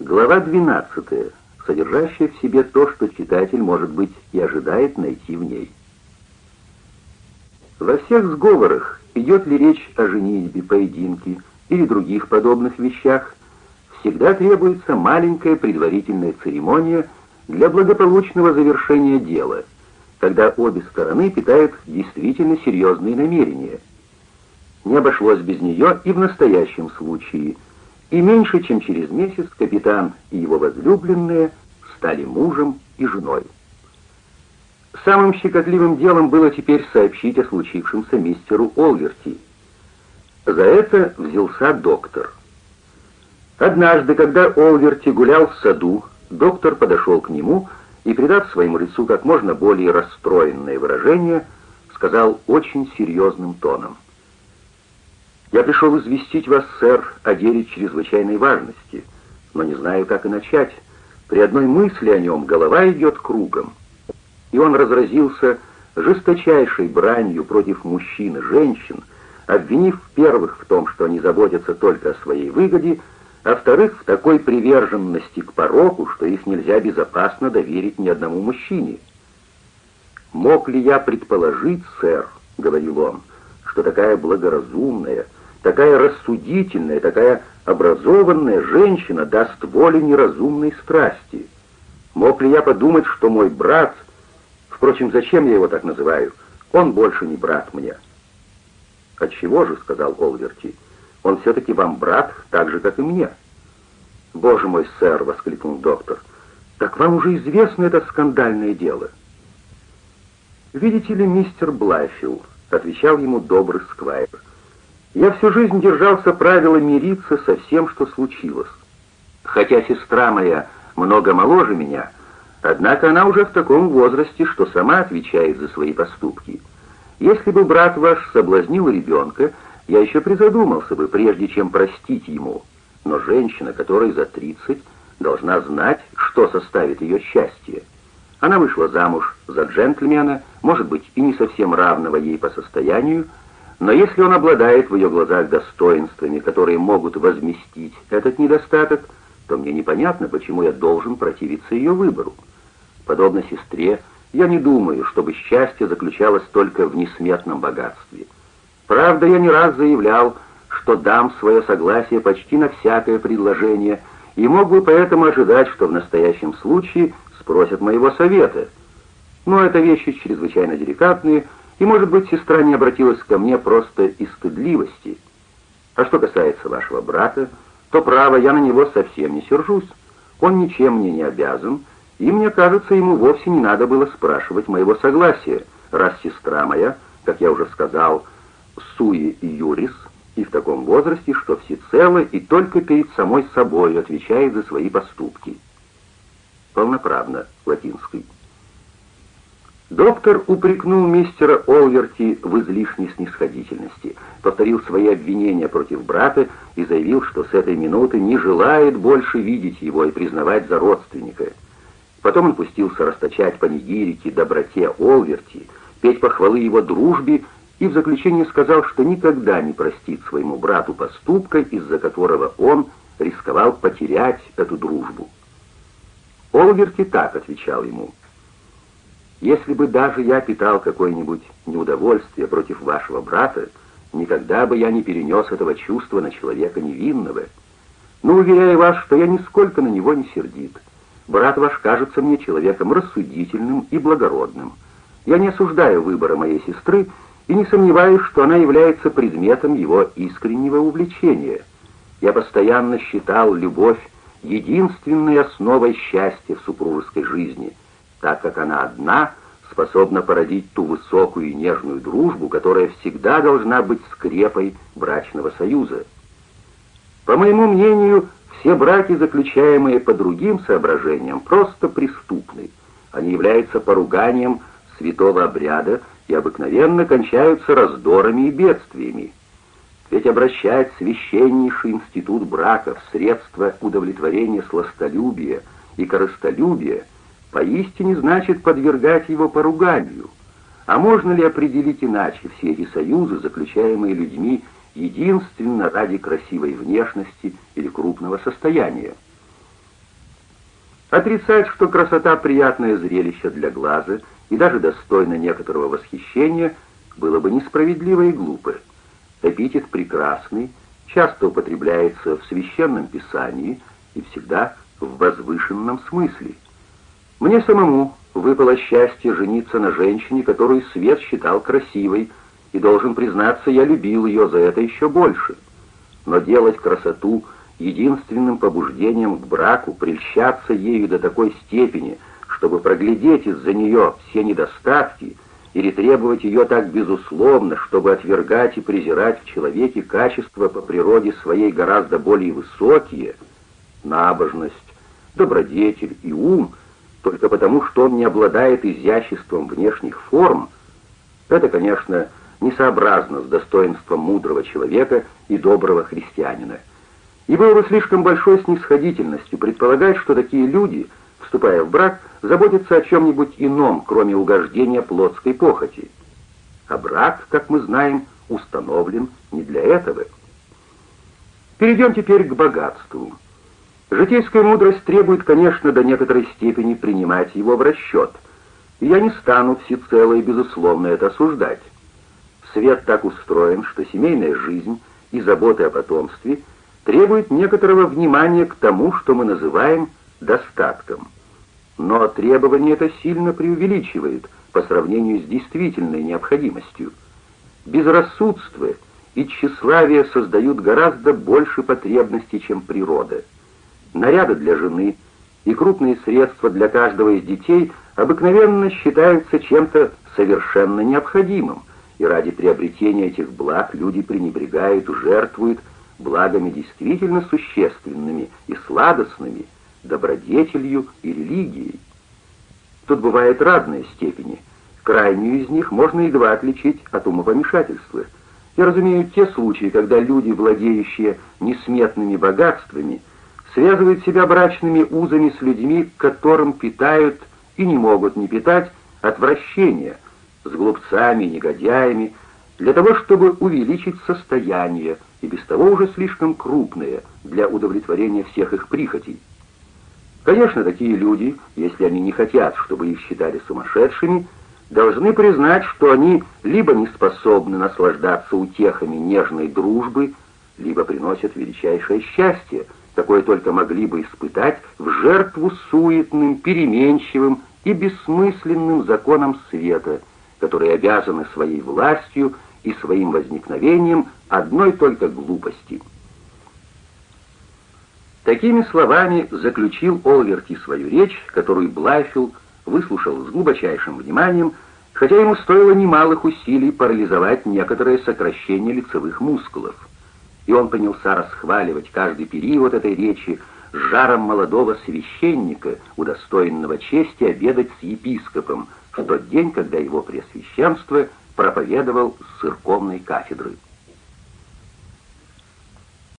Глава 12, содержащая в себе то, что читатель, может быть, и ожидает найти в ней. Во всех сговорах, идет ли речь о женитьбе, поединке или других подобных вещах, всегда требуется маленькая предварительная церемония для благополучного завершения дела, когда обе стороны питают действительно серьезные намерения. Не обошлось без нее и в настоящем случае – и меньше чем через месяц капитан и его возлюбленные стали мужем и женой. Самым щекотливым делом было теперь сообщить о случившемся мистеру Олверти. За это взялся доктор. Однажды, когда Олверти гулял в саду, доктор подошел к нему и, придав своему лицу как можно более расстроенное выражение, сказал очень серьезным тоном — я пришел известить вас, сэр, о деле чрезвычайной важности, но не знаю, как и начать. При одной мысли о нем голова идет кругом. И он разразился жесточайшей бранью против мужчин и женщин, обвинив первых в том, что они заботятся только о своей выгоде, а вторых в такой приверженности к пороку, что их нельзя безопасно доверить ни одному мужчине. «Мог ли я предположить, сэр, — говорил он, — что такая благоразумная, такая рассудительная, такая образованная женщина даст волю неразумной страсти. Мог ли я подумать, что мой брат... Впрочем, зачем я его так называю? Он больше не брат мне. «Отчего же?» — сказал Олверти. «Он все-таки вам брат, так же, как и мне». «Боже мой, сэр!» — воскликнул доктор. «Так вам уже известно это скандальное дело». «Видите ли, мистер Блайфилд», — отвечал ему добрый сквайр, — я всю жизнь держался правила мириться со всем, что случилось. Хотя сестра моя много моложе меня, однако она уже в таком возрасте, что сама отвечает за свои поступки. Если бы брат ваш соблазнил ребенка, я еще призадумался бы, прежде чем простить ему. Но женщина, которой за тридцать, должна знать, что составит ее счастье. Она вышла замуж за джентльмена, может быть, и не совсем равного ей по состоянию, но если он обладает в ее глазах достоинствами, которые могут возместить этот недостаток, то мне непонятно, почему я должен противиться ее выбору. Подобно сестре, я не думаю, чтобы счастье заключалось только в несметном богатстве. Правда, я не раз заявлял, что дам свое согласие почти на всякое предложение и мог бы поэтому ожидать, что в настоящем случае спросят моего совета. Но это вещи чрезвычайно деликатные, и, может быть, сестра не обратилась ко мне просто из стыдливости. А что касается вашего брата, то, право, я на него совсем не сержусь. Он ничем мне не обязан, и, мне кажется, ему вовсе не надо было спрашивать моего согласия, раз сестра моя, как я уже сказал, суи юрис, и в таком возрасте, что всецело и только перед самой собой отвечает за свои поступки. Полноправно, латинский. Доктор упрекнул мистера Олверти в излишней снисходительности, повторил свои обвинения против брата и заявил, что с этой минуты не желает больше видеть его и признавать за родственника. Потом он пустился расточать панигирики доброте Олверти, петь похвалы его дружбе и в заключение сказал, что никогда не простит своему брату поступка, из-за которого он рисковал потерять эту дружбу. Олверти так отвечал ему — если бы даже я питал какое-нибудь неудовольствие против вашего брата, никогда бы я не перенес этого чувства на человека невинного. Но уверяю вас, что я нисколько на него не сердит. Брат ваш кажется мне человеком рассудительным и благородным. Я не осуждаю выбора моей сестры и не сомневаюсь, что она является предметом его искреннего увлечения. Я постоянно считал любовь единственной основой счастья в супружеской жизни — так как она одна способна породить ту высокую и нежную дружбу, которая всегда должна быть скрепой брачного союза. По моему мнению, все браки, заключаемые по другим соображениям, просто преступны. Они являются поруганием святого обряда и обыкновенно кончаются раздорами и бедствиями. Ведь обращать священнейший институт брака в средства удовлетворения сластолюбия и корыстолюбия – поистине значит подвергать его поруганию. А можно ли определить иначе все эти союзы, заключаемые людьми единственно ради красивой внешности или крупного состояния? Отрицать, что красота — приятное зрелище для глаза и даже достойно некоторого восхищения, было бы несправедливо и глупо. Эпитет «прекрасный» часто употребляется в священном писании и всегда в возвышенном смысле. Мне самому выпало счастье жениться на женщине, которую свет считал красивой, и, должен признаться, я любил ее за это еще больше. Но делать красоту единственным побуждением к браку, прельщаться ею до такой степени, чтобы проглядеть из-за нее все недостатки, или требовать ее так безусловно, чтобы отвергать и презирать в человеке качества по природе своей гораздо более высокие, набожность, добродетель и ум, только потому, что он не обладает изяществом внешних форм, это, конечно, несообразно с достоинством мудрого человека и доброго христианина. И было бы слишком большой снисходительностью предполагать, что такие люди, вступая в брак, заботятся о чем-нибудь ином, кроме угождения плотской похоти. А брак, как мы знаем, установлен не для этого. Перейдем теперь к богатству. Житейская мудрость требует, конечно, до некоторой степени принимать его в расчет, я не стану всецело и безусловно это осуждать. Свет так устроен, что семейная жизнь и заботы о потомстве требуют некоторого внимания к тому, что мы называем достатком. Но требование это сильно преувеличивает по сравнению с действительной необходимостью. Безрассудство и тщеславие создают гораздо больше потребностей, чем природа. Наряды для жены и крупные средства для каждого из детей обыкновенно считаются чем-то совершенно необходимым, и ради приобретения этих благ люди пренебрегают, жертвуют благами действительно существенными и сладостными, добродетелью и религией. Тут бывают разные степени. Крайнюю из них можно едва отличить от умопомешательства. Я разумею те случаи, когда люди, владеющие несметными богатствами, связывают себя брачными узами с людьми, к которым питают и не могут не питать отвращение, с глупцами, негодяями, для того, чтобы увеличить состояние, и без того уже слишком крупное для удовлетворения всех их прихотей. Конечно, такие люди, если они не хотят, чтобы их считали сумасшедшими, должны признать, что они либо не способны наслаждаться утехами нежной дружбы, либо приносят величайшее счастье, какое только могли бы испытать в жертву суетным, переменчивым и бессмысленным законам света, которые обязаны своей властью и своим возникновением одной только глупости. Такими словами заключил Олверти свою речь, которую Блайфилд выслушал с глубочайшим вниманием, хотя ему стоило немалых усилий парализовать некоторое сокращение лицевых мускулов. И он принялся расхваливать каждый период этой речи с жаром молодого священника, удостоенного чести обедать с епископом в тот день, когда его пресвященство проповедовал с церковной кафедры.